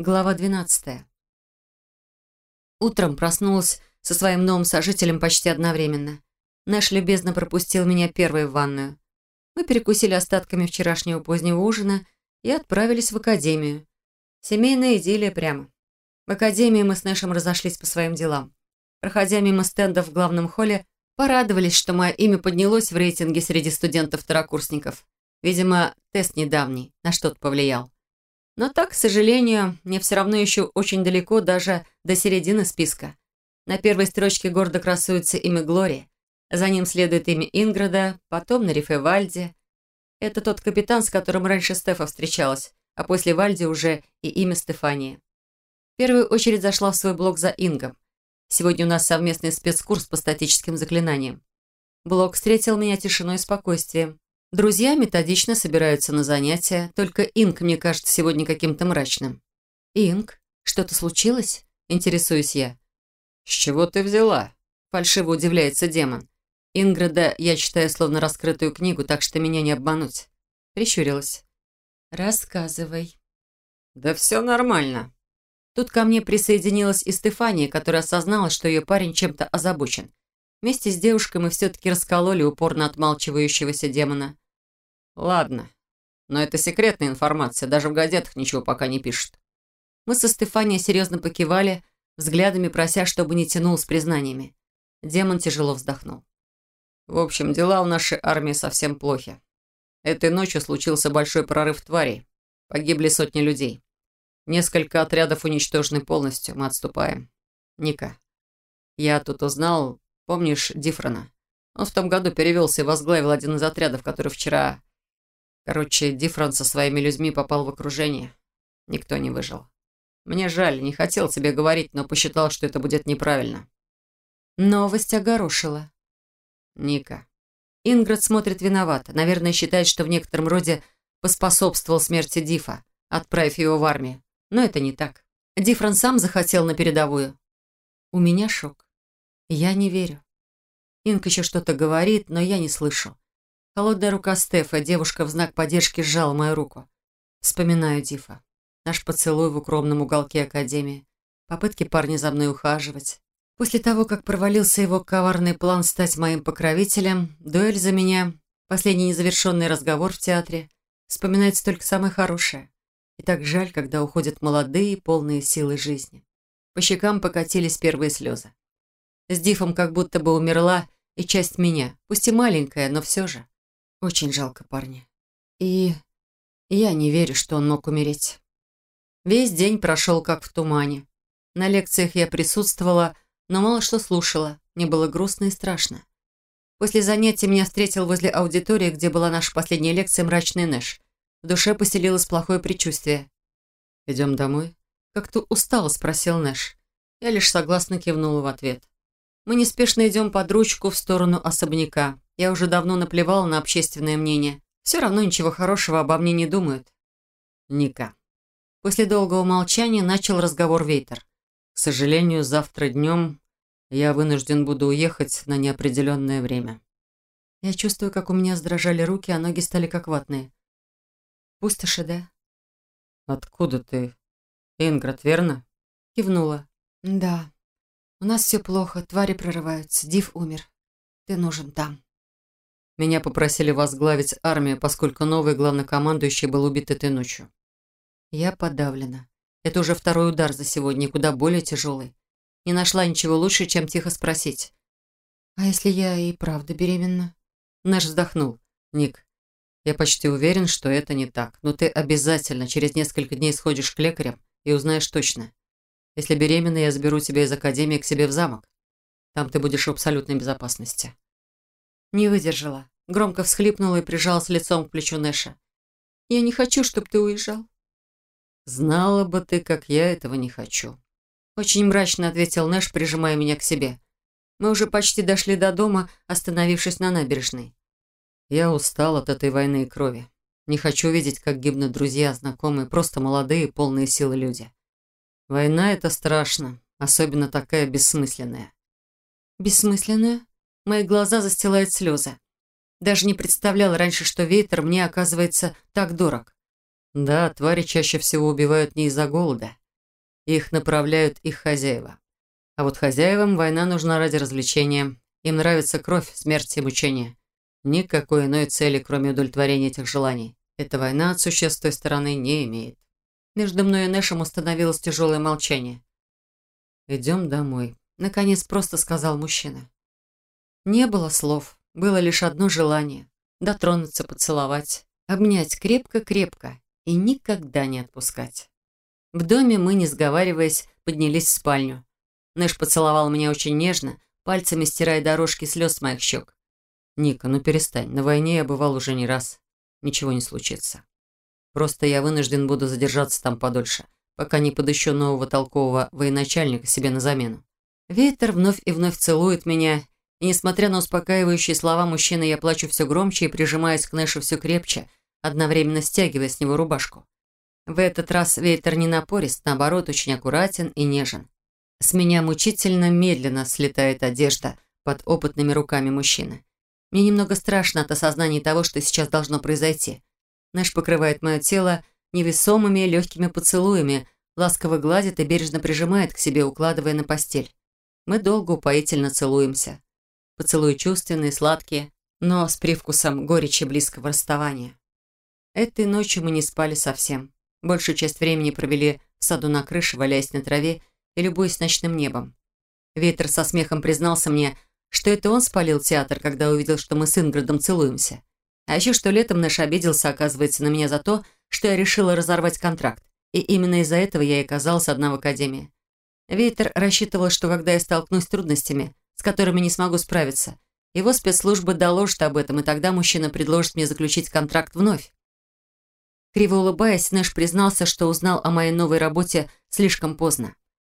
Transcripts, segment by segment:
Глава 12. Утром проснулась со своим новым сожителем почти одновременно. Нэш любезно пропустил меня первой в ванную. Мы перекусили остатками вчерашнего позднего ужина и отправились в академию. Семейная идиллия прямо. В академии мы с Нэшем разошлись по своим делам. Проходя мимо стендов в главном холле, порадовались, что мое имя поднялось в рейтинге среди студентов-второкурсников. Видимо, тест недавний на что-то повлиял. Но так, к сожалению, мне все равно еще очень далеко даже до середины списка. На первой строчке гордо красуется имя Глории. За ним следует имя Инграда, потом Нарифе Вальди. Это тот капитан, с которым раньше Стефа встречалась, а после Вальди уже и имя Стефания. В первую очередь зашла в свой блог за Ингом. Сегодня у нас совместный спецкурс по статическим заклинаниям. Блог встретил меня тишиной и спокойствием. Друзья методично собираются на занятия, только Инг мне кажется сегодня каким-то мрачным. «Инг, что-то случилось?» – интересуюсь я. «С чего ты взяла?» – фальшиво удивляется демон. Инграда я читаю словно раскрытую книгу, так что меня не обмануть. Прищурилась. «Рассказывай». «Да все нормально». Тут ко мне присоединилась и Стефания, которая осознала, что ее парень чем-то озабочен. Вместе с девушкой мы все-таки раскололи упорно отмалчивающегося демона. Ладно, но это секретная информация, даже в газетах ничего пока не пишут. Мы со Стефанией серьезно покивали, взглядами прося, чтобы не тянул с признаниями. Демон тяжело вздохнул. В общем, дела у нашей армии совсем плохи. Этой ночью случился большой прорыв тварей. Погибли сотни людей. Несколько отрядов уничтожены полностью. Мы отступаем. Ника, я тут узнал, Помнишь Дифрона? Он в том году перевелся и возглавил один из отрядов, который вчера... Короче, Дифрон со своими людьми попал в окружение. Никто не выжил. Мне жаль, не хотел тебе говорить, но посчитал, что это будет неправильно. Новость огорошила. Ника. Инград смотрит виновато. Наверное, считает, что в некотором роде поспособствовал смерти Дифа, отправив его в армию. Но это не так. Дифрон сам захотел на передовую. У меня шок. Я не верю. Инк еще что-то говорит, но я не слышу. Холодная рука Стефа, девушка в знак поддержки сжала мою руку. Вспоминаю Дифа. Наш поцелуй в укромном уголке Академии. Попытки парня за мной ухаживать. После того, как провалился его коварный план стать моим покровителем, дуэль за меня, последний незавершенный разговор в театре, вспоминается только самое хорошее. И так жаль, когда уходят молодые, полные силы жизни. По щекам покатились первые слезы. С Дифом как будто бы умерла и часть меня, пусть и маленькая, но все же. Очень жалко парня. И я не верю, что он мог умереть. Весь день прошел как в тумане. На лекциях я присутствовала, но мало что слушала. Мне было грустно и страшно. После занятия меня встретил возле аудитории, где была наша последняя лекция «Мрачный Нэш». В душе поселилось плохое предчувствие. «Идем домой?» Как-то устало спросил Нэш. Я лишь согласно кивнула в ответ. Мы неспешно идем под ручку в сторону особняка. Я уже давно наплевала на общественное мнение. Все равно ничего хорошего обо мне не думают. Ника. После долгого молчания начал разговор Вейтер. К сожалению, завтра днем я вынужден буду уехать на неопределенное время. Я чувствую, как у меня сдрожали руки, а ноги стали как ватные. Пустоши, да? Откуда ты? Инград, верно? Кивнула. Да. У нас все плохо, твари прорываются, Див умер. Ты нужен там. Меня попросили возглавить армию, поскольку новый главнокомандующий был убит этой ночью. Я подавлена. Это уже второй удар за сегодня, куда более тяжелый. Не нашла ничего лучше, чем тихо спросить. «А если я и правда беременна?» Наш вздохнул. «Ник, я почти уверен, что это не так, но ты обязательно через несколько дней сходишь к лекарям и узнаешь точно. Если беременна, я заберу тебя из академии к себе в замок. Там ты будешь в абсолютной безопасности». Не выдержала. Громко всхлипнула и прижалась лицом к плечу Нэша. «Я не хочу, чтобы ты уезжал». «Знала бы ты, как я этого не хочу». Очень мрачно ответил Нэш, прижимая меня к себе. Мы уже почти дошли до дома, остановившись на набережной. Я устал от этой войны и крови. Не хочу видеть, как гибнут друзья, знакомые, просто молодые, полные силы люди. Война — это страшно, особенно такая бессмысленная. Бессмысленная? Мои глаза застилают слезы. Даже не представляла раньше, что Вейтер мне оказывается так дорог. Да, твари чаще всего убивают не из-за голода, их направляют их хозяева. А вот хозяевам война нужна ради развлечения. Им нравится кровь, смерть и мучение. Никакой иной цели, кроме удовлетворения этих желаний. Эта война от существ той стороны не имеет. Между мной и Нэшем установилось тяжелое молчание. «Идем домой», — наконец просто сказал мужчина. Не было слов, было лишь одно желание — дотронуться, поцеловать, обнять крепко-крепко и никогда не отпускать. В доме мы, не сговариваясь, поднялись в спальню. Нэш поцеловал меня очень нежно, пальцами стирая дорожки слез с моих щек. «Ника, ну перестань. На войне я бывал уже не раз. Ничего не случится. Просто я вынужден буду задержаться там подольше, пока не подыщу нового толкового военачальника себе на замену». Ветер вновь и вновь целует меня, и, несмотря на успокаивающие слова мужчины, я плачу все громче и прижимаясь к Нэшу все крепче, одновременно стягивая с него рубашку. В этот раз ветер не напорист, наоборот, очень аккуратен и нежен. С меня мучительно медленно слетает одежда под опытными руками мужчины. Мне немного страшно от осознания того, что сейчас должно произойти. Нэш покрывает мое тело невесомыми легкими поцелуями, ласково гладит и бережно прижимает к себе, укладывая на постель. Мы долго упоительно целуемся. Поцелуи чувственные, сладкие, но с привкусом горечи близкого расставания. Этой ночью мы не спали совсем. Большую часть времени провели в саду на крыше, валяясь на траве и любуясь ночным небом. Ветер со смехом признался мне, что это он спалил театр, когда увидел, что мы с Инградом целуемся. А еще что летом наш обиделся, оказывается, на меня за то, что я решила разорвать контракт. И именно из-за этого я и оказалась одна в академии. Ветер рассчитывал, что когда я столкнусь с трудностями, с которыми не смогу справиться, его спецслужбы доложат об этом, и тогда мужчина предложит мне заключить контракт вновь. Криво улыбаясь, Нэш признался, что узнал о моей новой работе слишком поздно.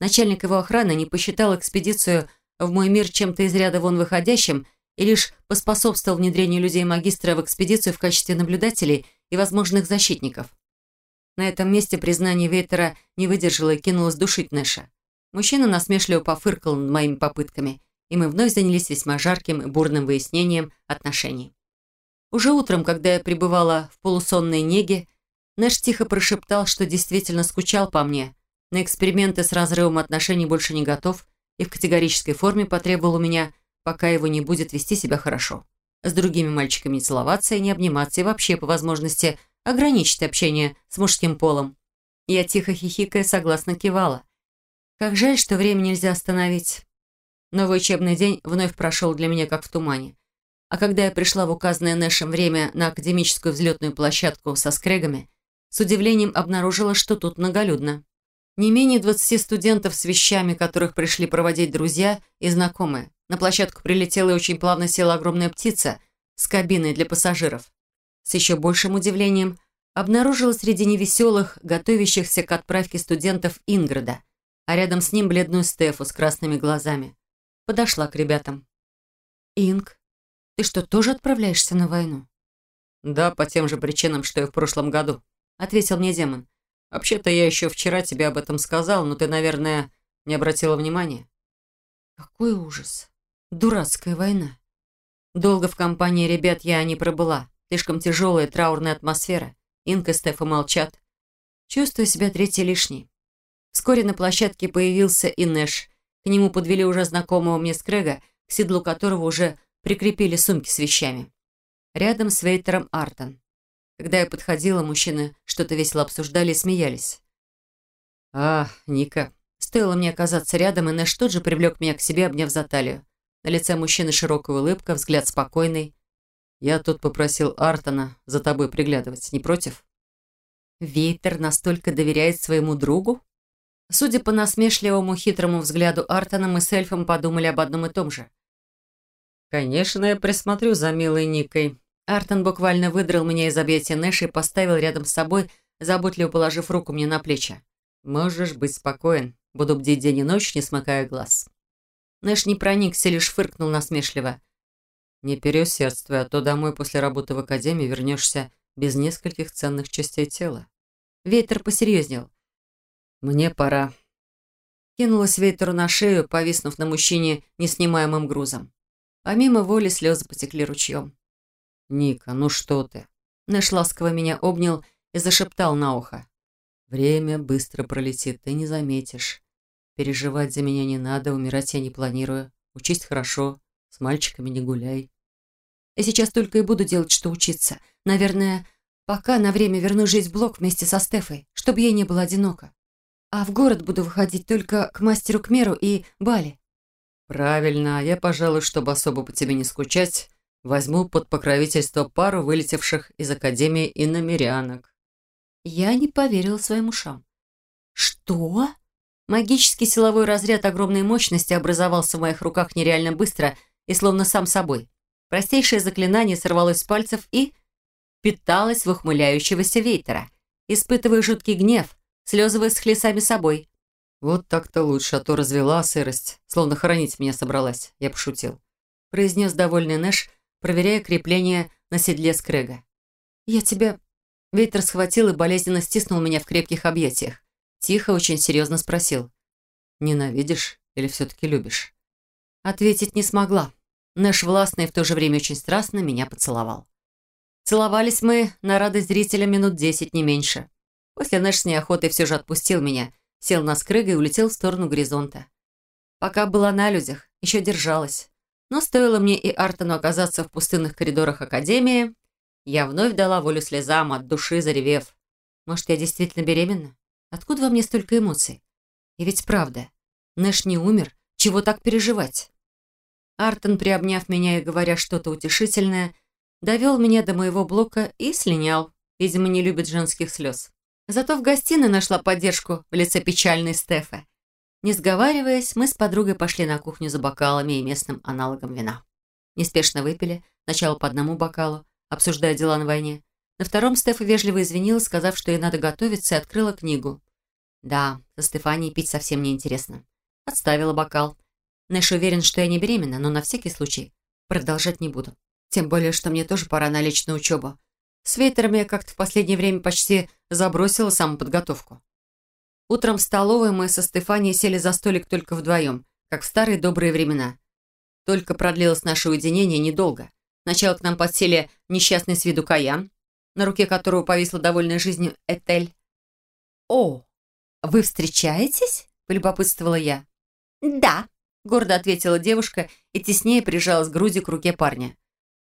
Начальник его охраны не посчитал экспедицию в мой мир чем-то из ряда вон выходящим и лишь поспособствовал внедрению людей-магистра в экспедицию в качестве наблюдателей и возможных защитников. На этом месте признание Вейтера не выдержало и кинулось душить Нэша. Мужчина насмешливо пофыркал над моими попытками, и мы вновь занялись весьма жарким и бурным выяснением отношений. Уже утром, когда я пребывала в полусонной неге, Нэш тихо прошептал, что действительно скучал по мне, на эксперименты с разрывом отношений больше не готов и в категорической форме потребовал у меня, пока его не будет вести себя хорошо. С другими мальчиками не целоваться и не обниматься, и вообще, по возможности, ограничить общение с мужским полом. Я тихо хихикая согласно кивала. Как жаль, что время нельзя остановить. Новый учебный день вновь прошел для меня как в тумане. А когда я пришла в указанное Нэшем время на академическую взлетную площадку со скрегами, с удивлением обнаружила, что тут многолюдно. Не менее 20 студентов с вещами, которых пришли проводить друзья и знакомые. На площадку прилетела и очень плавно села огромная птица с кабиной для пассажиров. С еще большим удивлением обнаружила среди невеселых, готовящихся к отправке студентов Инграда, а рядом с ним бледную Стефу с красными глазами. Подошла к ребятам. «Инг, ты что, тоже отправляешься на войну?» «Да, по тем же причинам, что и в прошлом году», — ответил мне демон. Вообще-то я еще вчера тебе об этом сказал, но ты, наверное, не обратила внимания. Какой ужас. Дурацкая война. Долго в компании ребят я не пробыла. Слишком тяжелая траурная атмосфера. Инка и Стефа молчат. Чувствую себя третьей лишней. Вскоре на площадке появился и Нэш. К нему подвели уже знакомого мне Скрега, к седлу которого уже прикрепили сумки с вещами. Рядом с Вейтером Артон. Когда я подходила, мужчины что-то весело обсуждали и смеялись. «А, Ника». Стоило мне оказаться рядом, и Нэш тут же привлек меня к себе, обняв за талию. На лице мужчины широкая улыбка, взгляд спокойный. «Я тут попросил Артона за тобой приглядывать. Не против?» Вейтер настолько доверяет своему другу? Судя по насмешливому хитрому взгляду Артона, мы с эльфом подумали об одном и том же. «Конечно, я присмотрю за милой Никой», Артон буквально выдрал меня из объятия Нэша и поставил рядом с собой, заботливо положив руку мне на плечи. «Можешь быть спокоен. Буду бдить день и ночь, не смыкая глаз». Нэш не проникся, лишь фыркнул насмешливо. «Не переусердствуй, а то домой после работы в академии вернешься без нескольких ценных частей тела». Ветер посерьезнел. «Мне пора». Кинулась Ветеру на шею, повиснув на мужчине неснимаемым грузом. Помимо воли слезы потекли ручьем. «Ника, ну что ты?» Нэш ласково меня обнял и зашептал на ухо. Время быстро пролетит, ты не заметишь. Переживать за меня не надо, умирать я не планирую. Учись хорошо, с мальчиками не гуляй. Я сейчас только и буду делать, что учиться. Наверное, пока на время верну жизнь в блок вместе со Стефой, чтобы ей не было одиноко. А в город буду выходить только к мастеру Кмеру и Бали. Правильно, я, пожалуй, чтобы особо по тебе не скучать, возьму под покровительство пару вылетевших из Академии иномерянок. Я не поверила своим ушам. «Что?» Магический силовой разряд огромной мощности образовался в моих руках нереально быстро и словно сам собой. Простейшее заклинание сорвалось с пальцев и питалось в ухмыляющегося Вейтера, испытывая жуткий гнев, слезы высохли сами собой. «Вот так-то лучше, а то развела сырость, словно хоронить меня собралась», я пошутил. Произнес довольный Нэш, проверяя крепление на седле Скрэга. «Я тебя Вейтер схватил и болезненно стиснул меня в крепких объятиях. Тихо, очень серьезно спросил. «Ненавидишь или все-таки любишь?» Ответить не смогла. Нэш властно и в то же время очень страстно меня поцеловал. Целовались мы на радость зрителя минут десять, не меньше. После Нэш с неохотой все же отпустил меня, сел на скрыга и улетел в сторону горизонта. Пока была на людях, еще держалась. Но стоило мне и Артону оказаться в пустынных коридорах Академии, я вновь дала волю слезам, от души заревев. Может, я действительно беременна? Откуда во мне столько эмоций? И ведь правда, Нэш не умер, чего так переживать? Артон, приобняв меня и говоря что-то утешительное, довел меня до моего блока и слинял. Видимо, не любит женских слез. Зато в гостиной нашла поддержку в лице печальной Стефы. Не сговариваясь, мы с подругой пошли на кухню за бокалами и местным аналогом вина. Неспешно выпили, сначала по одному бокалу, обсуждая дела на войне. На втором Стефа вежливо извинилась, сказав, что ей надо готовиться, и открыла книгу. Да, со Стефанией пить совсем неинтересно. Отставила бокал. Нэш уверен, что я не беременна, но на всякий случай продолжать не буду. Тем более, что мне тоже пора на учебу. С Вейтером я как-то в последнее время почти забросила самоподготовку. Утром в столовой мы со Стефанией сели за столик только вдвоем, как в старые добрые времена. Только продлилось наше уединение недолго. Сначала к нам подсели несчастный с виду Каян, на руке которого повисла довольная жизнью Этель. «О, вы встречаетесь?» – полюбопытствовала я. «Да», – гордо ответила девушка и теснее прижалась груди к руке парня.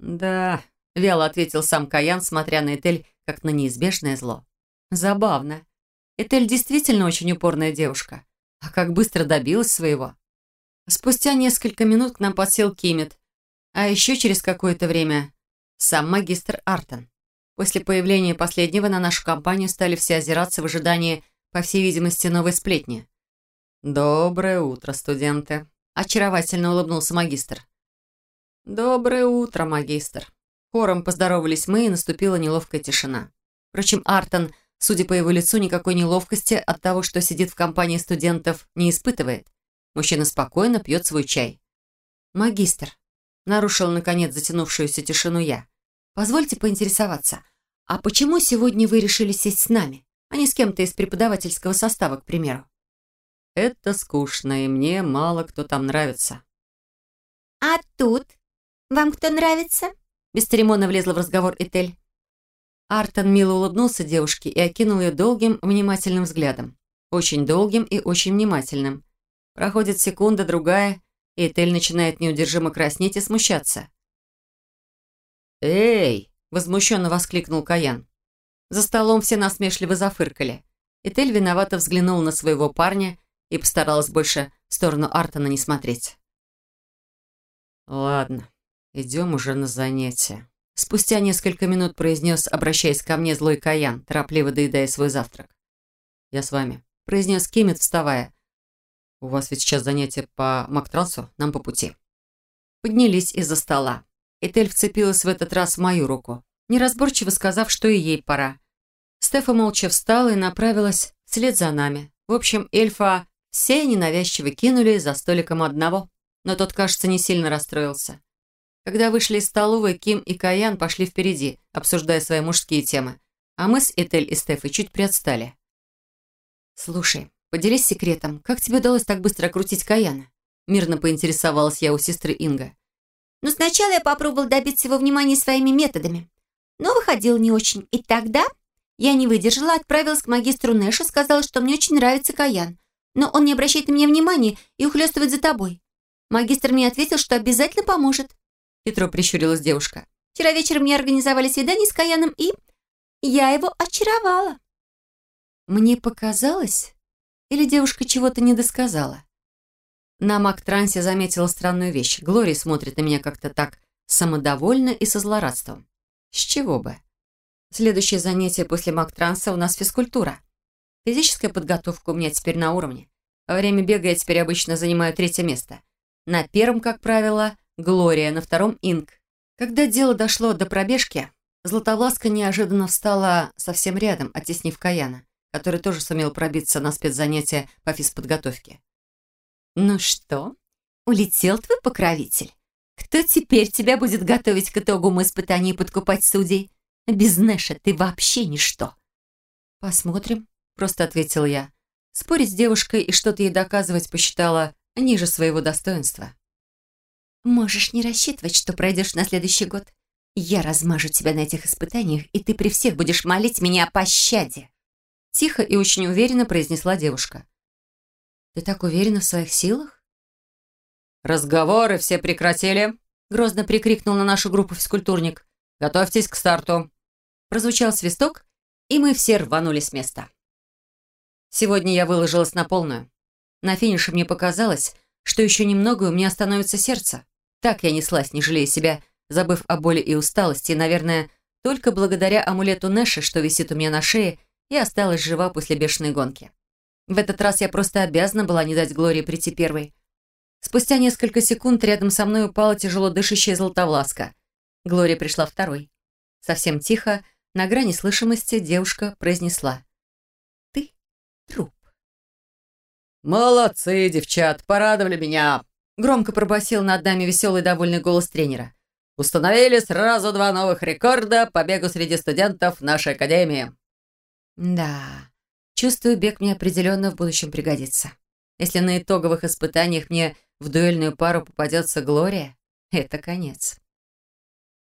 «Да», – вяло ответил сам Каян, смотря на Этель, как на неизбежное зло. «Забавно. Этель действительно очень упорная девушка. А как быстро добилась своего». Спустя несколько минут к нам подсел Кимет, а еще через какое-то время сам магистр Артон. После появления последнего на нашу компанию стали все озираться в ожидании, по всей видимости, новой сплетни. «Доброе утро, студенты», – очаровательно улыбнулся магистр. «Доброе утро, магистр». Хором поздоровались мы, и наступила неловкая тишина. Впрочем, Артон, судя по его лицу, никакой неловкости от того, что сидит в компании студентов, не испытывает. Мужчина спокойно пьет свой чай. «Магистр», Нарушил, наконец, затянувшуюся тишину я. «Позвольте поинтересоваться, а почему сегодня вы решили сесть с нами, а не с кем-то из преподавательского состава, к примеру?» «Это скучно, и мне мало кто там нравится». «А тут? Вам кто нравится?» Бесцеремонно влезла в разговор Этель. Артон мило улыбнулся девушке и окинул ее долгим, внимательным взглядом. Очень долгим и очень внимательным. Проходит секунда, другая, и Этель начинает неудержимо краснеть и смущаться. «Эй!» – возмущенно воскликнул Каян. За столом все насмешливо зафыркали. Этель виновато взглянула на своего парня и постаралась больше в сторону Артона не смотреть. «Ладно, идем уже на занятия», – спустя несколько минут произнес, обращаясь ко мне, злой Каян, торопливо доедая свой завтрак. «Я с вами», – произнес Кимет, вставая. «У вас ведь сейчас занятия по Мактрансу, нам по пути». Поднялись из-за стола. Этель вцепилась в этот раз в мою руку, неразборчиво сказав, что и ей пора. Стефа молча встала и направилась вслед за нами. В общем, эльфа все ненавязчиво кинули за столиком одного, но тот, кажется, не сильно расстроился. Когда вышли из столовой, Ким и Каян пошли впереди, обсуждая свои мужские темы, а мы с Этель и Стефой чуть приотстали. «Слушай, Поделись секретом, как тебе удалось так быстро крутить Каяна?» Мирно поинтересовалась я у сестры Инга. «Ну, сначала я попробовал добиться его внимания своими методами, но выходил не очень. И тогда Я не выдержала, отправилась к магистру Нэшу, сказала, что мне очень нравится Каян. Но он не обращает на меня внимания и ухлёстывает за тобой. Магистр мне ответил, что обязательно поможет. Хитро прищурилась девушка. Вчера вечером мне организовали свидание с Каяном, и я его очаровала. Мне показалось? Или девушка чего-то не досказала? На Мак-трансе заметила странную вещь. Глория смотрит на меня как-то так самодовольно и со злорадством. С чего бы? Следующее занятие после Мак-транса у нас физкультура. Физическая подготовка у меня теперь на уровне. Во время бега я теперь обычно занимаю третье место. На первом, как правило, Глория, на втором Инк. Когда дело дошло до пробежки, Златовласка неожиданно встала совсем рядом, оттеснив Каяна, который тоже сумел пробиться на спецзанятия по физподготовке. «Ну что, улетел твой покровитель? Кто теперь тебя будет готовить к итогам испытаний и подкупать судей? Без Нэша ты вообще ничто». «Посмотрим», — просто ответил я. Спорить с девушкой и что-то ей доказывать посчитала ниже своего достоинства. «Можешь не рассчитывать, что пройдешь на следующий год. Я размажу тебя на этих испытаниях, и ты при всех будешь молить меня о пощаде». Тихо и очень уверенно произнесла девушка. «Ты так уверена в своих силах?» «Разговоры все прекратили», — грозно прикрикнул на нашу группу физкультурник. «Готовьтесь к старту». Прозвучал свисток, и мы все рванули с места. Сегодня я выложилась на полную. На финише мне показалось, что еще немного, у меня остановится сердце. Так я неслась, не жалея себя, забыв о боли и усталости, и, наверное, только благодаря амулету Нэша, что висит у меня на шее, я осталась жива после бешеной гонки. В этот раз я просто обязана была не дать Глории прийти первой. Спустя несколько секунд рядом со мной упала тяжело дышащая Золотовласка. Глория пришла второй. Совсем тихо, на грани слышимости, девушка произнесла. «Ты труп». «Молодцы, девчат, порадовали меня!» Громко пробасил над нами веселый довольный голос тренера. «Установили сразу два новых рекорда по бегу среди студентов нашей академии». «Да, чувствую, бег мне определенно в будущем пригодится. Если на итоговых испытаниях мне в дуэльную пару попадется Глория, это конец».